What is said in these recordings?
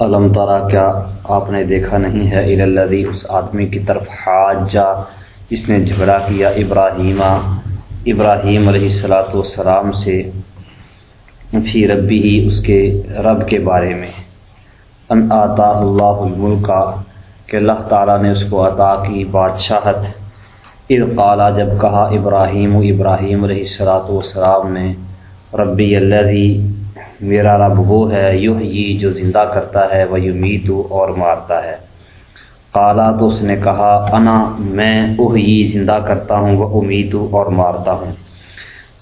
علم تارا کیا آپ نے دیکھا نہیں ہے الدی اس آدمی کی طرف حاجہ جس نے جھگڑا کیا ابراہیمہ؟ ابراہیم علیہ السلاۃ والسلام سے فی ربی ہی اس کے رب کے بارے میں۔ ان آتا اللہ الملک، کہ اللہ تعالیٰ نے اس کو عطا کی بادشاہت۔ قالا، جب کہا ابراہیم و ابراہیم علیہ السلاۃ والسلام نے، ربی اللہ میرا رب وہ ہے، یوں یہ جو زندہ کرتا ہے، وہ یمیتو اور مارتا ہے۔ کالا تو اس نے کہا، انا، میں اوہی زندہ کرتا ہوں، وہ امیدو اور مارتا ہوں۔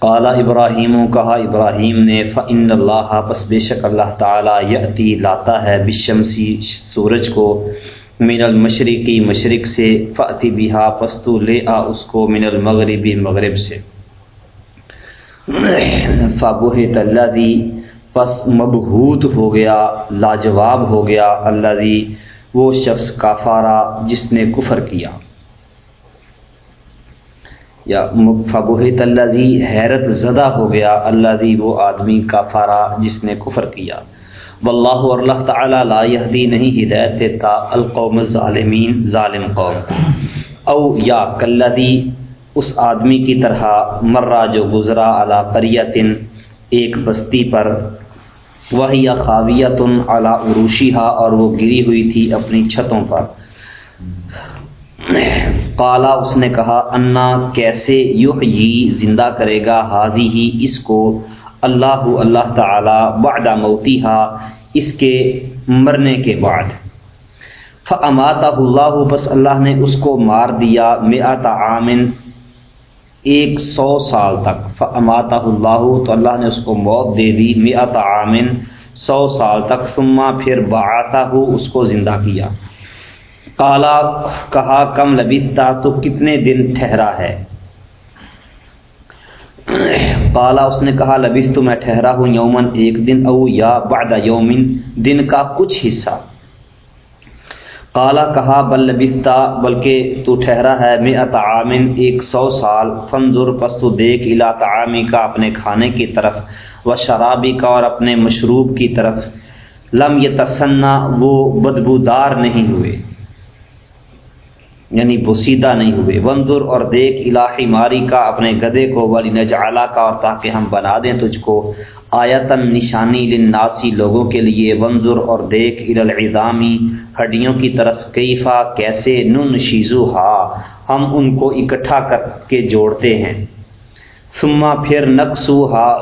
کالا ابراہیم، کہا ابراہیم نے فن اللہ پس بے شک اللہ تعالیٰ یتی لاتا ہے بشمسی سورج کو من المشرقی مشرق سے فعتی بہا پستو لے آ اس کو من المغربی مغرب سے۔ فابوہ اللہ دی پس مبہوت ہو گیا، لاجواب ہو گیا اللہ دی وہ شخص کافارہ جس نے کفر کیا۔ یا فبوہت اللہ دی حیرت زدہ ہو گیا اللہ دی وہ آدمی کافارہ جس نے کفر کیا۔ واللہ اور اللہ تعالی لا یہدی نہیں، ہدایت دیتا القوم الظالمین، ظالم قوم۔ او یا کلدی اس آدمی کی طرح مرہ جو گزرا علا قریتن ایک بستی پر وہ یا خاویت اعلیٰ عروشی ہا اور وہ گری ہوئی تھی اپنی چھتوں پر۔ کالا اس نے کہا، انا کیسے یح زندہ کرے گا؟ حاضی ہی اس کو۔ اللہ اللہ تعالی بعد موتی ہا اس کے مرنے کے بعد۔ فماتا اللہ بس اللہ نے اس کو مار دیا میں عامن ایک سو سال تک۔ اماتا اللہ تو اللہ نے اس کو موت دے دی میت عامن سو سال تک، ثما پھر باتا ہو اس کو زندہ کیا۔ کالا کہا، کم لبیتا تو کتنے دن ٹھہرا ہے؟ کالا اس نے کہا لبیس تو میں ٹھہرا ہوں یومن ایک دن، او یا بعد یومن دن کا کچھ حصہ۔ کالا کہا، بل لبستہ بلکہ تو ٹھہرا ہے میں اطعامن ایک سو سال فنظر پستو پس تو دیکھ الا تعامی کا اپنے کھانے کی طرف، و شرابی کا اور اپنے مشروب کی طرف۔ لم یہ تسنا وہ بدبودار نہیں ہوئے۔ یعنی بسیدہ نہیں ہوئے۔ وندر اور دیکھ، الہی ماری کا اپنے گدے کو، ولی نجعلا کا، اور تاکہ ہم بنا دیں تجھ کو۔ آیتن نشانی لناسی لوگوں کے لیے۔ وندر اور دیکھ العظامی ہڈیوں کی طرف، کیفا، کیسے نن شیزو ہا۔ ہم ان کو اکٹھا کر کے جوڑتے ہیں۔ سما پھر نقصو ہا،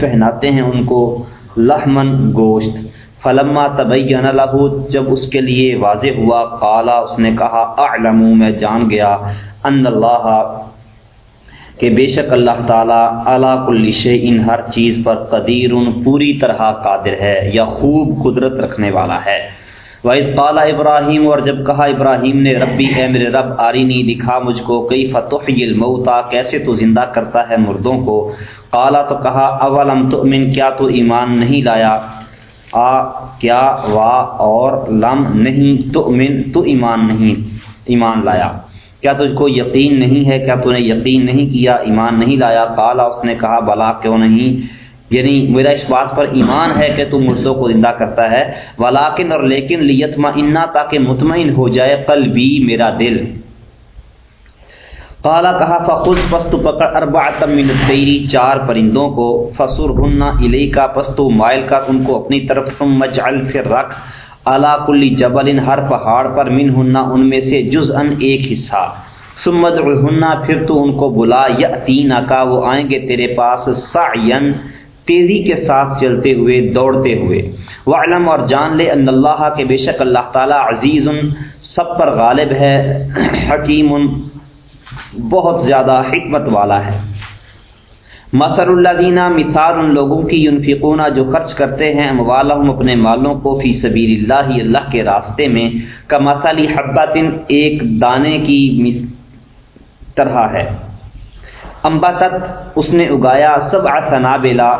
پہناتے ہیں ان کو لحمن گوشت۔ فلما طبعین لہو، جب اس کے لیے واضح ہوا کالا اس نے کہا اعلم میں جان گیا، ان اللہ، کہ بے شک اللہ تعالیٰ اللہ کل ان ہر چیز پر قدیر، پوری طرح قادر ہے یا خوب قدرت رکھنے والا ہے۔ واحد پالا ابراہیم اور جب کہا ابراہیم نے، ربی ہے میرے رب، آری نہیں دکھا مجھ کو کئی فتح الموتا کیسے تو زندہ کرتا ہے مردوں کو؟ کالا تو کہا، اولم تو کیا تو ایمان نہیں لایا؟ آ، کیا، وا اور لم نہیں تو من تو ایمان نہیں، ایمان لایا۔ کیا تجھ کو یقین نہیں ہے؟ کیا تو نے یقین نہیں کیا؟ ایمان نہیں لایا۔ کالا اس نے کہا، بلا، کیوں نہیں؟ یعنی میرا اس بات پر ایمان ہے کہ تو مردوں کو زندہ کرتا ہے۔ ولاکن اور لیکن لیتما انا تاکہ مطمئن ہو جائے کل بھی میرا دل۔ کالا کہا فخذ پست پکڑ اربا من تیری چار پرندوں کو فسر ہننا علی کا پستو مائل کا ان کو اپنی طرف، ثم جعل پھر رکھ اعلیٰ کلی جبل، ہر پہاڑ پر من ہننا ان میں سے جز ان ایک حصہ۔ سمد ہننا پھر تو ان کو بلا یا تین کا وہ آئیں گے تیرے پاس سعین تیزی کے ساتھ چلتے ہوئے، دوڑتے ہوئے۔ وہ علم اور جان لے ان اللہ کے بے شک اللہ تعالیٰ عزیز، سب پر غالب ہے، حکیم۔ بہت زیادہ حکمت والا ہے۔ مسر اللہ دینا مثال ان لوگوں کی یونفقونہ جو خرچ کرتے ہیں اموالہم اپنے مالوں کو فی سبیل اللہ اللہ کے راستے میں کا مثالی حباتن ایک دانے کی طرح ہے۔ امباتت اس نے اگایا سب آسنابلا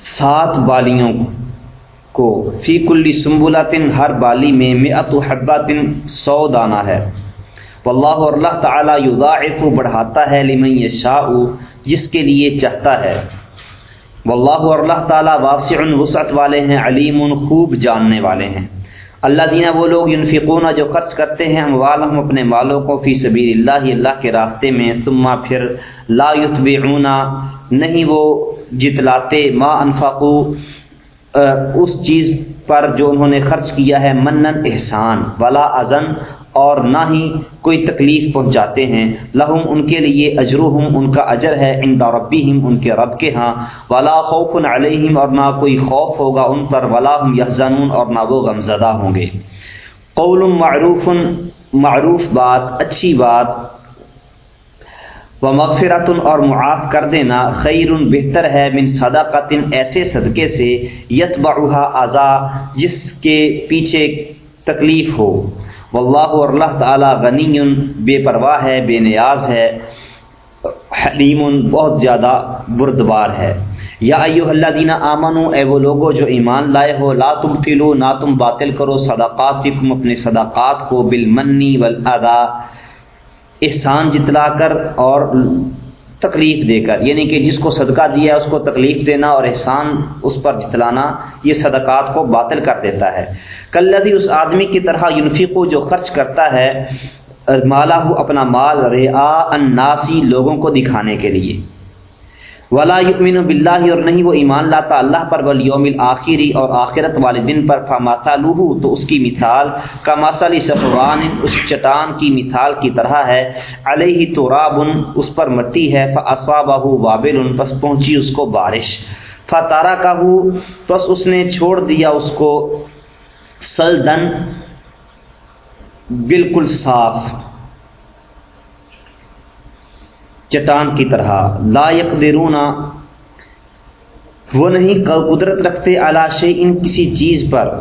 سات بالیوں کو۔ فی کلی سمبلاطن ہر بالی میں میت و سو دانہ ہے۔ واللہ اور اللہ تعالیٰ یضاعف بڑھاتا ہے لمن یشاء، جس کے لیے چاہتا ہے۔ واللہ اور اللہ تعالیٰ واسع وسعت والے ہیں، علیم خوب جاننے والے ہیں۔ اللہ دینا وہ لوگ انفقون جو خرچ کرتے ہیں، اموالہم اپنے مالوں کو فی سبیل اللہ اللہ کے راستے میں، ثم پھر لا یتبعون، نہیں وہ جتلاتے، ما انفقو اس چیز پر جو انہوں نے خرچ کیا ہے، منن احسان، ولا ازن اور نہ ہی کوئی تکلیف پہنچاتے ہیں۔ لہم ان کے لیے اجرہم، ان کا اجر ہے ان ربیم ان کے رب کے ہاں۔ ولا خوف علیہم، اور نہ کوئی خوف ہوگا ان پر، ولا ہم یحزنون، اور نہ وہ غمزدہ ہوں گے۔ قول معروف معروف بات، اچھی بات۔ و مغفرت اور معاف کر دینا خیر بہتر ہے من صدقت، ایسے صدقے سے یت بڑھا جس کے پیچھے تکلیف ہو۔ واللہ اور اللہ تعالی غنی بے پرواہ ہے، بے نیاز ہے حلیم بہت زیادہ بردبار ہے۔ یا ایو اللہ دینہ آمن اے وہ لوگوں جو ایمان لائے ہو، لا تم تلو نہ تم باطل کرو صداقات اپنے صداقات کو بالمنی والادا احسان جتلا کر اور تکلیف دے کر یعنی کہ جس کو صدقہ دیا اس کو تکلیف دینا اور احسان اس پر جتلانا، یہ صدقات کو باطل کر دیتا ہے۔ کلدی اس آدمی کی طرح یونفیقو جو خرچ کرتا ہے مالا ہو اپنا مال رعا الناسی لوگوں کو دکھانے کے لیے۔ ولا یؤمن باللہ اور نہیں وہ ایمان لاتا اللہ پر والیوم الآخری اور آخرت والے دن پر فماتا لوہو تو اس کی مثال کا مسل صفوان اس چٹان کی مثال کی طرح ہے۔ علیہ تو رابن اس پر مٹی ہے۔ فاصابہ وابل، پس پہنچی اس کو بارش۔ فتارا کا پس اس نے چھوڑ دیا اس کو سلدن بالکل صاف۔ چٹان کی طرح۔ لا یقدرون، وہ نہیں، قدرت رکھتے علاشے ان کسی چیز پر۔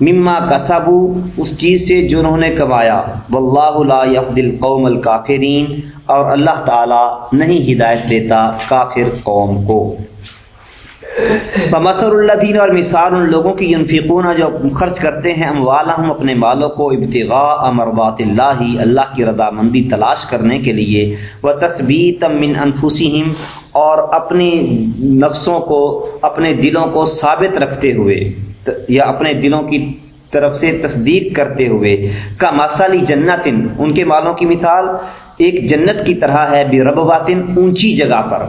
مما کسبو اس چیز سے جو انہوں نے کمایا۔ واللہ لا یهد القوم الکافرین، اور اللہ تعالی نہیں ہدایت دیتا کافر قوم کو۔ فمثر اللہ دین اور مثال ان لوگوں کی انفقون جو خرچ کرتے ہیں، اموالہم اپنے مالوں کو ابتغاء امربات اللہ اللہ کی رضامندی تلاش کرنے کے لیے وہ تصبیت من انفسہم اور اپنے نفسوں کو، اپنے دلوں کو ثابت رکھتے ہوئے، یا اپنے دلوں کی طرف سے تصدیق کرتے ہوئے کا مسالی جنت، ان کے مالوں کی مثال، ایک جنت کی طرح ہے بے ربواتن اونچی جگہ پر۔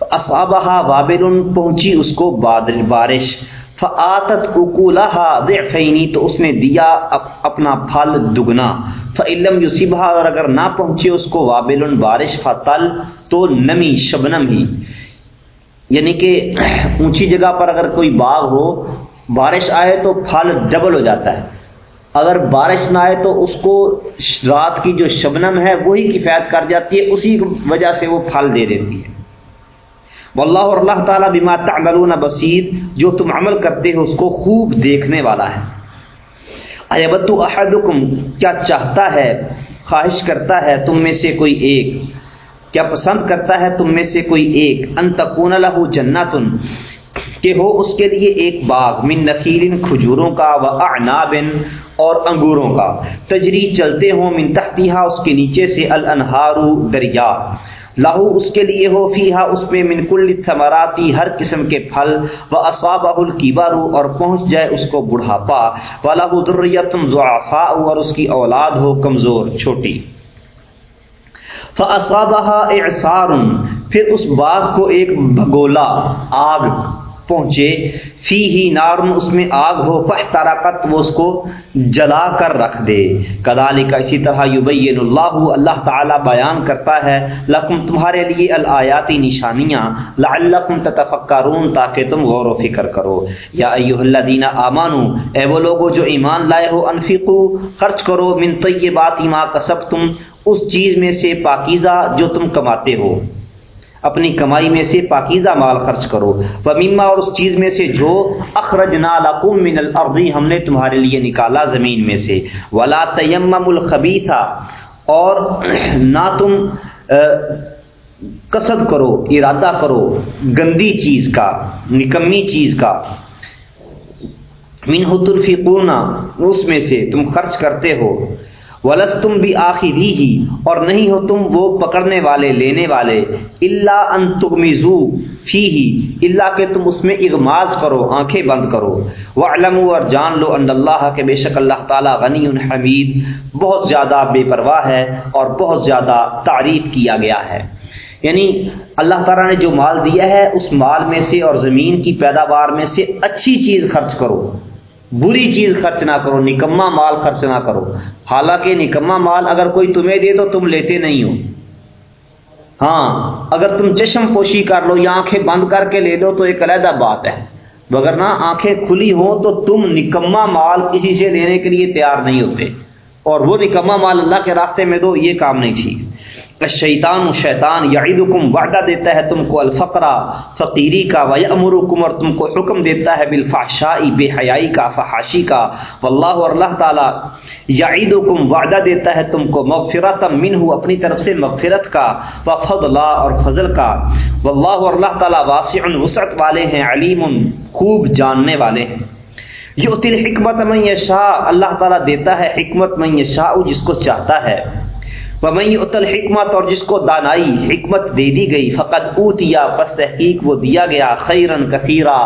اصابہ وابل، پہنچی اس کو بادل، بارش۔ فعتت اکولہا ضعفینی تو اس نے دیا اپنا پھل دگنا۔ فعلم یوسیبہ اور اگر نہ پہنچے اس کو وابل بارش، فتل، تو نمی، شبنم ہی۔ یعنی کہ اونچی جگہ پر اگر کوئی باغ ہو، بارش آئے تو پھل ڈبل ہو جاتا ہے۔ اگر بارش نہ آئے تو اس کو رات کی جو شبنم ہے، وہی کفایت کر جاتی ہے، اسی وجہ سے وہ پھل دے دیتی ہے۔ واللہ اور اللہ تعالیٰ بما تعملون بصیر، جو تم عمل کرتے ہو اس کو خوب دیکھنے والا ہے۔ ایبتو احدکم، کیا چاہتا ہے، خواہش کرتا ہے تم میں سے کوئی ایک؟ کیا پسند کرتا ہے تم میں سے کوئی ایک؟ ان تکون له جناتن کہ ہو اس کے لیے ایک باغ، من نخیل کھجوروں کا، و اعناب اور انگوروں کا۔ تجری چلتے ہوں من تحتیہا، اس کے نیچے سے الانہار دریا۔ لاہو اس کے لیے ہو فیہا، اس پہ من کل ثمراتی ہر قسم کے پھل و اصابہ الکبارو اور پہنچ جائے اس کو بڑھاپا و ذریتم ضعفاء اور اس کی اولاد ہو کمزور چھوٹی۔ فاصابها اعصار پھر اس باغ کو ایک بھگولا، آگ پہنچے فی ہی نارن اس میں آگ ہو، فاحترقت وہ اس کو جلا کر رکھ دے۔ کدالی کا اسی طرح یبین اللہ اللہ تعالی بیان کرتا ہے، لکم تمہارے لیے الآیاتی نشانیاں، لعلکم تتفکرون، تاکہ تم غور و فکر کرو۔ یا ایوہ الذین آمانو، اے وہ لوگو جو ایمان لائے ہو، انفقو، خرچ کرو، من طیبات ما کسبتم، اس چیز میں سے پاکیزہ جو تم کماتے ہو۔ اپنی کمائی میں سے پاکیزہ مال خرچ کرو۔ ومیما اور اس چیز میں سے جو اخرجنا لکم من الارض ہم نے تمہارے لیے نکالا زمین میں سے۔ ولا تیمم الخبیثا اور نہ تم قصد کرو، ارادہ کرو گندی چیز کا، نکمی چیز کا۔ من تنفقون، اس میں سے تم خرچ کرتے ہو۔ ولس تم بھی آخری ہی اور نہیں ہو تم وہ پکڑنے والے، لینے والے اللہ ان تغمزو فی ہی اللہ کہ تم اس میں اغماز کرو، آنکھیں بند کرو۔ وہ علم اور جان لو ان اللہ کے بے شک اللہ تعالیٰ غنی حمید، بہت زیادہ بے پرواہ ہے اور بہت زیادہ تعریف کیا گیا ہے۔ یعنی اللہ تعالیٰ نے جو مال دیا ہے، اس مال میں سے اور زمین کی پیداوار میں سے اچھی چیز خرچ کرو۔ بری چیز خرچ نہ کرو نکما مال خرچ نہ کرو۔ حالانکہ نکما مال اگر کوئی تمہیں دے تو تم لیتے نہیں ہو۔ ہاں اگر تم چشم پوشی کر لو یا آنکھیں بند کر کے لے لو تو ایک علیحدہ بات ہے۔ مگر نہ آنکھیں کھلی ہوں تو تم نکما مال کسی سے لینے کے لیے تیار نہیں ہوتے۔ اور وہ نکما مال اللہ کے راستے میں دو، یہ کام نہیں ٹھیک۔ شیطان و شیطان یعیدکم وعدہ دیتا ہے تم کو الفقرا فقیری کا ویامرکم اور تم کو حکم دیتا ہے بالفحشائی، بے حیائی کا، فحاشی کا۔ واللہ اور اللہ تعالی یعیدکم وعدہ دیتا ہے تم کو مغفرت منہ اپنی طرف سے مغفرت کا وفضلا اور فضل کا۔ واللہ اور اللہ تعالی واسع وسعت والے ہیں، علیم، خوب جاننے والے ہیں۔ یؤتی الحکمت من یشاء، اللہ تعالی دیتا ہے حکمت من یشاء، جس کو چاہتا ہے۔ ومئی اتل حکمت اور جس کو دانائی حکمت دے دی گئی فقط اوتیا پس تحقیق وہ دیا گیا، خیرن کثیرہ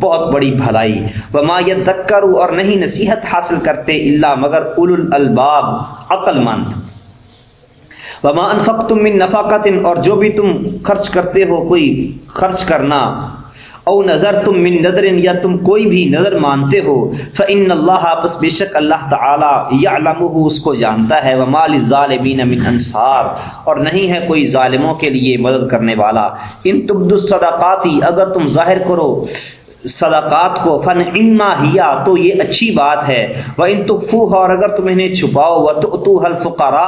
بہت بڑی بھلائی۔ وما یذکر اور نہیں نصیحت حاصل کرتے اللہ مگر اول الالباب عقل مند وما انفقتم من نفقت اور جو بھی تم خرچ کرتے ہو، کوئی خرچ کرنا او نظر تم من نظر یا تم کوئی بھی نظر مانتے ہو فن اللہ بس بے شک اللہ تعالی یعلمہ اس کو جانتا ہے ومال ظالمین من انصار اور نہیں ہے کوئی ظالموں کے لیے مدد کرنے والا۔ ان تبد الصداقاتی اگر تم ظاہر کرو صدقات کو، فن اما ہیا، تو یہ اچھی بات ہے۔ وہ ان تخفو اور اگر تم انہیں چھپاؤ و تو حلفقرا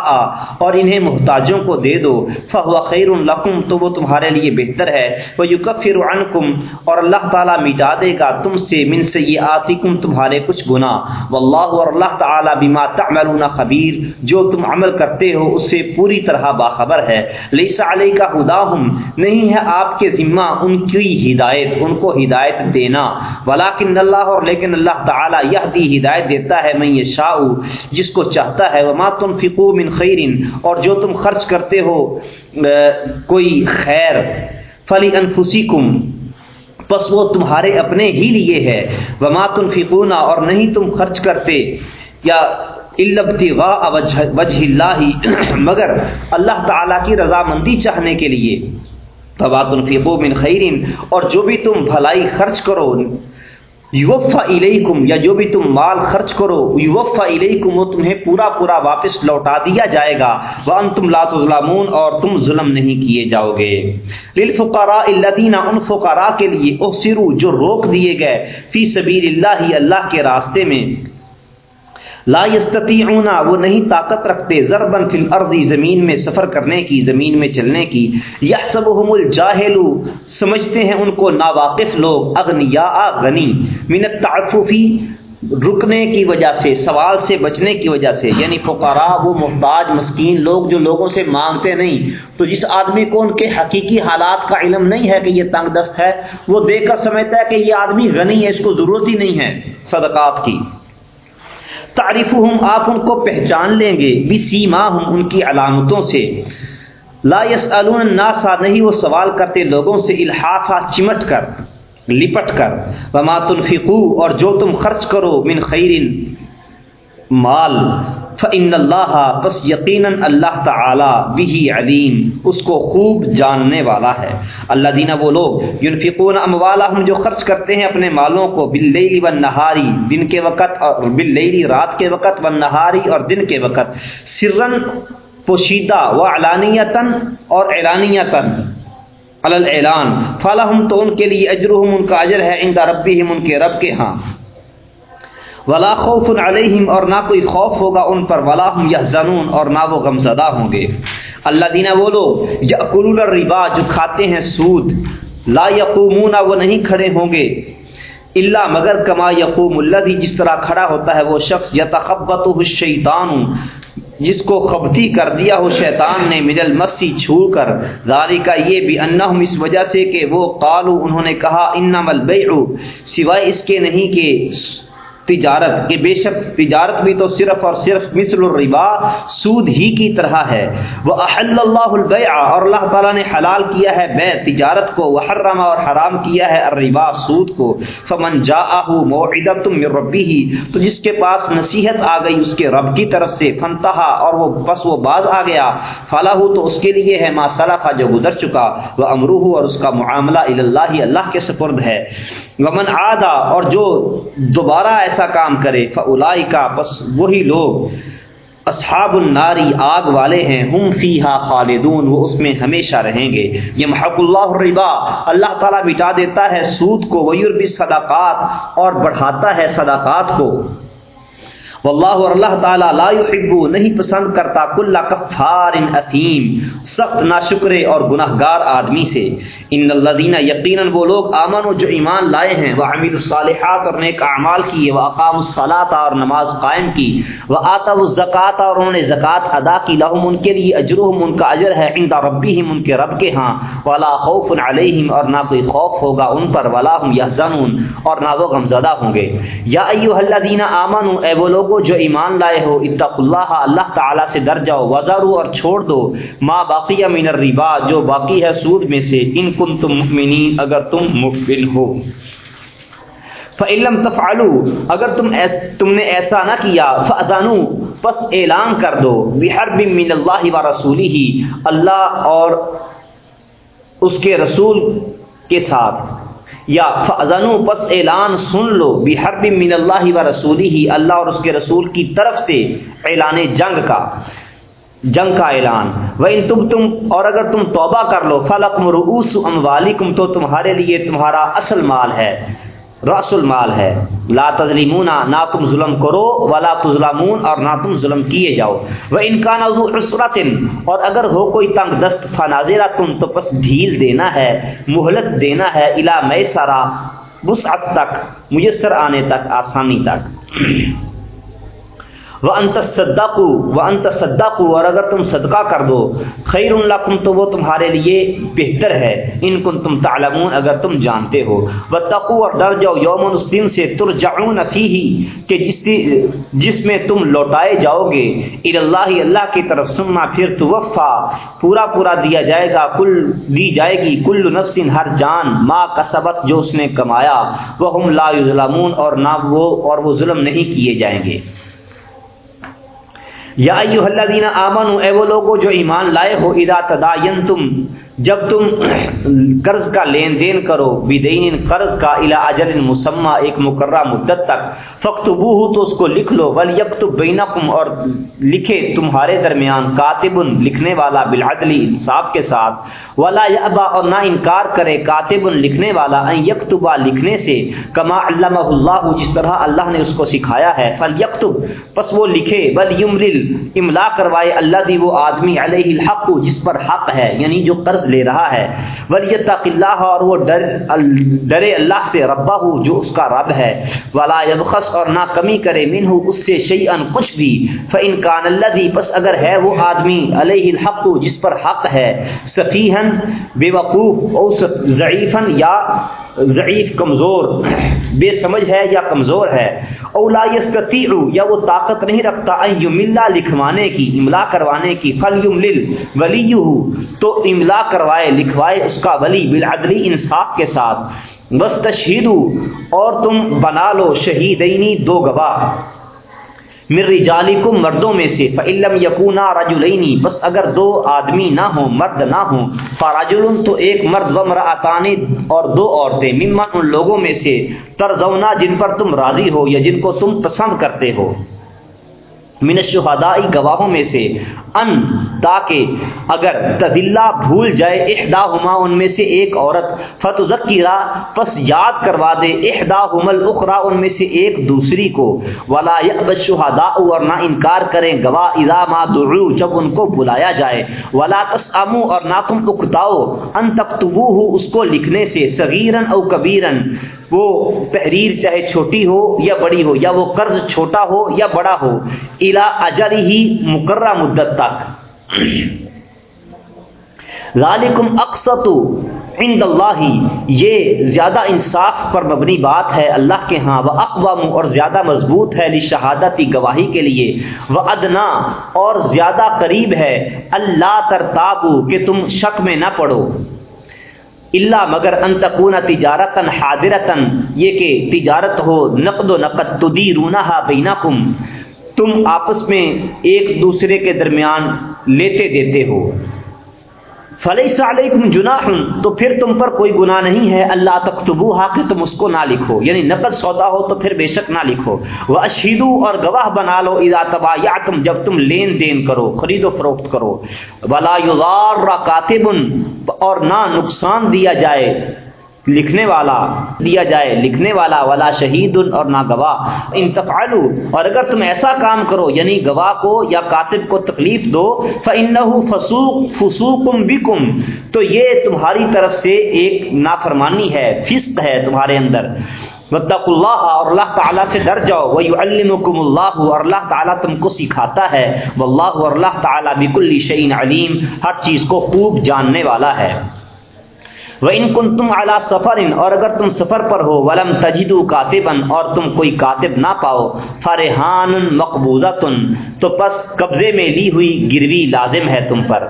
اور انہیں محتاجوں کو دے دو فہو خیر القم تو وہ تمہارے لیے بہتر ہے۔ وہ یکفر عنکم اور اللہ تعالیٰ مٹا دے گا تم سے، من سے یہ آتی کم تمہارے کچھ گنا واللہ اور اللہ تعالیٰ بما تعملون خبیر جو تم عمل کرتے ہو، اس سے پوری طرح باخبر ہے۔ لیسا علیہ کا ہدا نہیں ہے آپ کے ذمہ ان کی ہدایت، ان کو ہدایت دے دینا۔ ولیکن اللہ اور لیکن اللہ تعالی یہ دی ہدایت دیتا ہے میں یہ شاء جس کو چاہتا ہے۔ وما تم تنفقوا من خیر اور جو تم خرچ کرتے ہو کوئی خیر۔ فلی انفسکم پس وہ تمہارے اپنے ہی لیے ہے۔ وما تنفقون، اور نہیں تم خرچ کرتے۔ یا الابتغاء وجہ اللہ مگر اللہ تعالی کی رضامندی چاہنے کے لیے۔ فبات من خیرین، اور جو بھی تم بھلائی خرچ کرو، یوفا الیکم، یا جو بھی تم مال خرچ کرو، یوفا الیکم، وہ تمہیں پورا پورا واپس لوٹا دیا جائے گا۔ وانتم لا تظلمون، اور تم ظلم نہیں کیے جاؤ گے۔ للفقراء الذين ان فقراء کے لیے احسروا، جو روک دیے گئے۔ فی سبیل اللہ اللہ کے راستے میں۔ لا یستطیعون وہ نہیں طاقت رکھتے ضربن فی الارض، زمین میں سفر کرنے کی، زمین میں چلنے کی۔ یحسبهم الجاہل، سمجھتے ہیں ان کو ناواقف لوگ، اغنیاء، غنی۔ من التعفف، رکنے کی وجہ سے، سوال سے بچنے کی وجہ سے۔ یعنی فقراء، وہ محتاج، مسکین لوگ جو لوگوں سے مانگتے نہیں۔ تو جس آدمی کو ان کے حقیقی حالات کا علم نہیں ہے کہ یہ تنگ دست ہے۔ وہ دیکھ کر سمجھتا ہے کہ یہ آدمی غنی ہے، اس کو ضرورت ہی نہیں ہے صدقات کی۔ تعریف ہوں آپ ان کو پہچان لیں گے بھی سیما ہوں ان کی علامتوں سے۔ لا یسالون ناسا نہیں، وہ سوال کرتے لوگوں سے، الحافہ، چمٹ کر، لپٹ کر۔ وما تنفقو، اور جو تم خرچ کرو، من خیر، مال۔ فن اللہ بس یقیناً اللہ تعالی بھی علیم اس کو خوب جاننے والا ہے۔ اللہ دینا وہ لوگ یونفقون اموالا ہم جو خرچ کرتے ہیں اپنے مالوں کو بل و نہاری دن کے وقت اور بل رات کے وقت و نہاری اور دن کے وقت۔ سرن پوشیدہ و علانیتاً اور اعلانیتاً اعلان فلاحم تو ان کے لیے اجرحم ان کا اجر ہے ان کا ربی ان کے رب کے ہاں۔ ولا خوف علیہم اور نہ کوئی خوف ہوگا ان پر، ولا ہم یا اور نہ وہ غمزدہ ہوں گے۔ اللہ دینا وہ لوگ یا الربا، جو کھاتے ہیں سود، لا یقومون وہ نہیں کھڑے ہوں گے۔ اللہ مگر کما یقوم اللہ جس طرح کھڑا ہوتا ہے وہ شخص یتخبط الشیطان، جس کو خبتی کر دیا ہو شیطان نے مجل مسی چھوڑ کر۔ ذالی کا یہ بھی انہم اس وجہ سے کہ وہ قالو انہوں نے کہا، انما البیع، سوائے اس کے نہیں کہ تجارت، کہ بے شک تجارت بھی تو صرف اور صرف مثل الربا، سود ہی کی طرح ہے۔ وہ احل اللہ البیع اور اللہ تعالیٰ نے حلال کیا ہے بے، تجارت کو۔ وہ اور حرام کیا ہے الربا، سود کو۔ فمن جا موعدت من ربی ہی تو جس کے پاس نصیحت آ گئی اس کے رب کی طرف سے۔ فنتہا اور وہ بس وہ باز آ گیا۔ فلاح تو اس کے لیے ہے ما صلاح جو گزر چکا۔ وہ امروح اور اس کا معاملہ اللہ اللہ کے سپرد ہے۔ ومن آدا اور جو دوبارہ ایسا کام کرے فلائی کا بس وہی لوگ اصحاب الناری، آگ والے ہیں، ہم فیہا خالدون، وہ اس میں ہمیشہ رہیں گے۔ یہ محق اللہ الربا، اللہ تعالیٰ مٹا دیتا ہے سود کو ویور بھی صداقات اور بڑھاتا ہے صداقات کو۔ واللہ اور اللہ تعالیٰ لا يحب نہیں پسند کرتا کل کفار اثیم سخت ناشکرے اور گناہ گار آدمی سے۔ ان الذین یقیناً وہ لوگ آمن و جو ایمان لائے ہیں، وہ امیر الصالحات اور نیک اعمال کی، وہ اقام الصلاۃ اور نماز قائم کی، وہ آتا الزکات اور انہوں نے زکوٰۃ ادا کی، لہم ان کے لیے اجرہم، ان کا اجر ہے عند ربہم، ان کے رب کے ہاں۔ ولا خوف علیہم اور نہ کوئی خوف ہوگا ان پر، ولا هم یحزنون اور نہ وہ غمزدہ ہوں گے۔ یا ایھا الذین آمنوا، اے وہ لوگو جو ایمان لائے ہو اتقوا اللہ اللہ تعالی سے ڈر جاؤ وزروا اور چھوڑ دو۔ ما باقی من الربا، جو باقی ہے سود میں سے۔ ان کن تم مؤمنین اگر تم مؤمن ہو۔ فعلم تفعلو اگر تم تم نے ایسا نہ کیا فادانو پس اعلان کر دو۔ بحرب من اللہ و رسولی ہی اللہ اور اس کے رسول کے ساتھ۔ یا فضنو پس اعلان سن لو، بحرب من اللہ و رسولی ہی اللہ اور اس کے رسول کی طرف سے اعلان جنگ کا جنگ کا اعلان۔ وہ ان تم تم اور اگر تم توبہ کر لو فلق مرعوس ام تو تمہارے لیے تمہارا اصل مال ہے۔ رس المال ہے۔ لا تظلیمون نہ تم ظلم کرو، ولا تظلمون اور نہ تم ظلم کیے جاؤ۔ وہ انکان عسرت اور اگر ہو کوئی تنگ دست، فناظرہ تم تو پس ڈھیل دینا ہے، مہلت دینا ہے الا میں سارا وسعت تک، میسر آنے تک، آسانی تک۔ وہ انتصدقو وہ انتصدقو اور اگر تم صدقہ کر دو خیر اللہ تو وہ تمہارے لیے بہتر ہے۔ ان کن تم تعلمون، اگر تم جانتے ہو۔ وہ تقو اور ڈر جاؤ، یوم اس دن سے ترجعون فیہی کہ جس جس میں تم لوٹائے جاؤ گے اللہ اللہ کی طرف سما پھر توفا۔ پورا پورا دیا جائے گا، کل دی جائے گی کل نفس، ہر جان، ما کا سبق جو اس نے کمایا۔ وہ ہم لا ظلمون اور نہ وہ، اور وہ ظلم نہیں کیے جائیں گے۔ یا ایوہ الذین آمنوا اے وہ لوگو جو ایمان لائے ہو اذا تداینتم جب تم قرض کا لین دین کرو بدین قرض کا الا اجل مسمى ایک مقررہ مدت تک فاکتبوه تو اس کو لکھ لو ول یکتب بینکم اور لکھے تمہارے درمیان، کاتب لکھنے والا، بالعدل، انصاف کے ساتھ۔ ولا یابا اور نہ انکار کرے، کاتب لکھنے والا ان یکتبا لکھنے سے، کما علمہ اللہ، جس طرح اللہ نے اس کو سکھایا ہے۔ فل یکتب پس وہ لکھے بل یملل املا کروائے اللہ دی وہ آدمی علیہ الحق، جس پر حق ہے یعنی جو قرض لے رہا ہے۔ ولیتق اللہ اور وہ ڈر ڈرے اللہ سے ربا ہو جو اس کا رب ہے۔ ولا یبخس اور نہ کمی کرے منہ اس سے شعی ان کچھ بھی۔ فان کان دی بس اگر ہے وہ آدمی۔ علیہ الحق، جس پر حق ہے۔ صفیحن بے وقوف او ضعیفن یا ضعیف، کمزور، بے سمجھ ہے یا کمزور ہے اولا یستطیع، یا وہ طاقت نہیں رکھتا، ان یملا، لکھوانے کی، املا کروانے کی فل یملل ولیہ، تو املا کروائے، لکھوائے اس کا ولی بالعدلی انصاف کے ساتھ۔ بس تشہیدو اور تم بنا لو، شہیدینی، دو گواہ۔ مر رجالکم مردوں میں سے فعلم یقونا رجلینی بس اگر دو آدمی نہ ہوں، مرد نہ ہوں، فرجل تو ایک مرد و مراتانی اور دو عورتیں ممن ان لوگوں میں سے ترزونا جن پر تم راضی ہو یا جن کو تم پسند کرتے ہو۔ من شہدائی گواہوں میں سے ان، تاکہ اگر تذلہ بھول جائے احدا ہما ان میں سے ایک عورت فتذکرا پس یاد کروا دے احدا ہمل اخرا ان میں سے ایک دوسری کو۔ ولا یب شہداء اور نہ انکار کریں، گواہ اذا ما دعو، جب ان کو بلایا جائے۔ ولا تسامو اور نہ تم اکتاؤ، ان تکتبوہ، اس کو لکھنے سے صغیرن او کبیرن وہ تحریر چاہے چھوٹی ہو یا بڑی ہو، یا وہ قرض چھوٹا ہو یا بڑا ہو الا اجر ہی مقررہ مدت تک۔ ذالکم اقسط عند اللہ، یہ زیادہ انصاف پر مبنی بات ہے اللہ کے ہاں وہ اقوام اور زیادہ مضبوط ہے لی شہادتی گواہی کے لیے۔ وہ ادنا اور زیادہ قریب ہے، اللہ ترتابو، کہ تم شک میں نہ پڑو۔ اللہ مگر انتقون تجارتن حاضرتن یہ کہ تجارت ہو، نقد و نقد تدی رونا بینکم، تم آپس میں ایک دوسرے کے درمیان لیتے دیتے ہو۔ فلیس علیکم جناح، تو پھر تم پر کوئی گناہ نہیں ہے۔ اللہ تختبو کہ تم اس کو نہ لکھو۔ یعنی نقد سودا ہو، تو پھر بے شک نہ لکھو۔ وہ اشیدو اور گواہ بنا لو ادا تبا یا تم جب تم لین دین کرو، خرید و فروخت کرو۔ ولا یضار کاتب اور نہ نقصان دیا جائے۔ لکھنے والا، دیا جائے، لکھنے والا والا شہید اور نہ گواہ انتفالو اور اگر تم ایسا کام کرو یعنی گواہ کو یا کاتب کو تکلیف دو، فَإِنَّهُ فسوق فسوقم بکم تو یہ تمہاری طرف سے ایک نافرمانی ہے، فسق ہے تمہارے اندر۔ وطق اللہ اور اللہ تعالیٰ سے ڈر جاؤ۔ وہ علمکم اللہ اور اللہ تعالیٰ تم کو سکھاتا ہے۔ واللہ اور اللہ تعالیٰ بک الشعین علیم ہر چیز کو خوب جاننے والا ہے۔ وہ ان کن تم اعلیٰ سفر، اور اگر تم سفر پر ہو، ولم تجدو کاتبن اور تم کوئی کاتب نہ پاؤ، فرحان مقبوضہ تو پس قبضے میں لی ہوئی گروی لازم ہے تم پر۔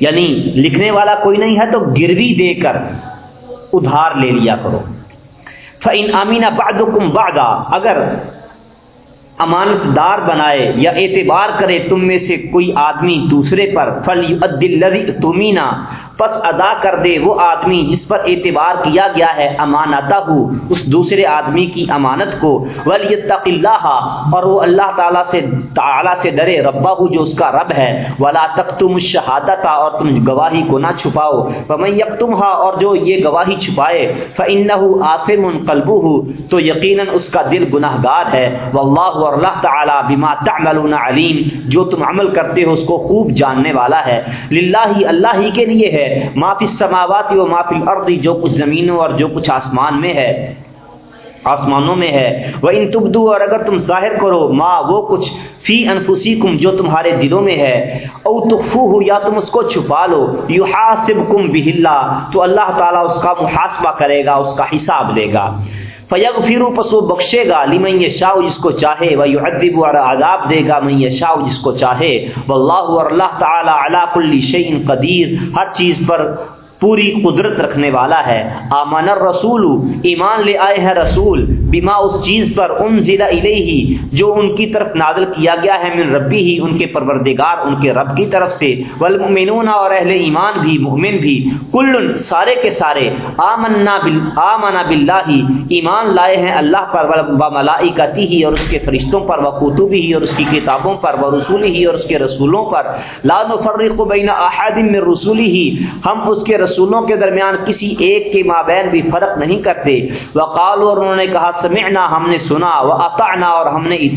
یعنی لکھنے والا کوئی نہیں ہے تو گروی دے کر ادھار لے لیا کرو۔ فن امینہ بعدکم بعدا اگر امانت دار بنائے یا اعتبار کرے تم میں سے کوئی آدمی دوسرے پر فل دل تمینا پس ادا کر دے وہ آدمی جس پر اعتبار کیا گیا ہے امانتا ہو اس دوسرے آدمی کی امانت کو۔ ولی اللہ اور وہ اللہ تعالیٰ سے تعالیٰ سے ڈرے۔ ربا ہو جو اس کا رب ہے۔ ولا تک تم شہادت اور تم گواہی کو نہ چھپاؤ۔ میں یک تم اور جو یہ گواہی چھپائے فن آفم قلبو ہو تو یقیناً اس کا دل گناہ گار ہے۔ واللہ اور اللہ تعالیٰ بما تعملون علیم جو تم عمل کرتے ہو، اس کو خوب جاننے والا ہے۔ للہ اللہ ہی کے لیے ہے۔ معافی سماوات و معافی الارض، جو کچھ زمینوں اور جو کچھ آسمان میں ہے، آسمانوں میں ہے۔ وہ ان تبدو اور اگر تم ظاہر کرو، ما وہ کچھ فی انفسی کم جو تمہارے دلوں میں ہے۔ او تخفو ہو یا تم اس کو چھپا لو۔ یو حاصب کم تو اللہ تعالیٰ اس کا محاسبہ کرے گا، اس کا حساب لے گا۔ فیغ فرو پسو بخشے گا۔ لیمن یہ شاہ جس کو چاہے وہ ادب اور عذاب دے گا۔ میں یہ شاہ جس کو چاہے۔ و اللہ اور اللہ تعالیٰ علا کل قدیر۔ ہر چیز پر پوری قدرت رکھنے والا ہے۔ آمن الرسول، ایمان لے آئے ہیں رسول۔ بیما اس چیز پر ان ضلع ہی جو ان کی طرف نازل کیا گیا ہے من ربی ہی، ان کے پروردگار، ان کے رب کی طرف سے۔ والمؤمنون اور اہل ایمان بھی، مؤمن بھی، کل سارے کے سارے آمنا بال، آمنا باللہ، ایمان لائے ہیں اللہ پر، و ملائکتی ہی اور اس کے فرشتوں پر، و کتبی ہی اور اس کی کتابوں پر، و رسول ہی اور اس کے رسولوں پر۔ لا نفرق بین احد من رسولی ہی، ہم اس کے رسولوں کے درمیان کسی ایک کے مابین بھی فرق نہیں کرتے۔ وقال اور انہوں نے کہا سمعنا ہم نے سنا وہ اور ہم نے اطاعت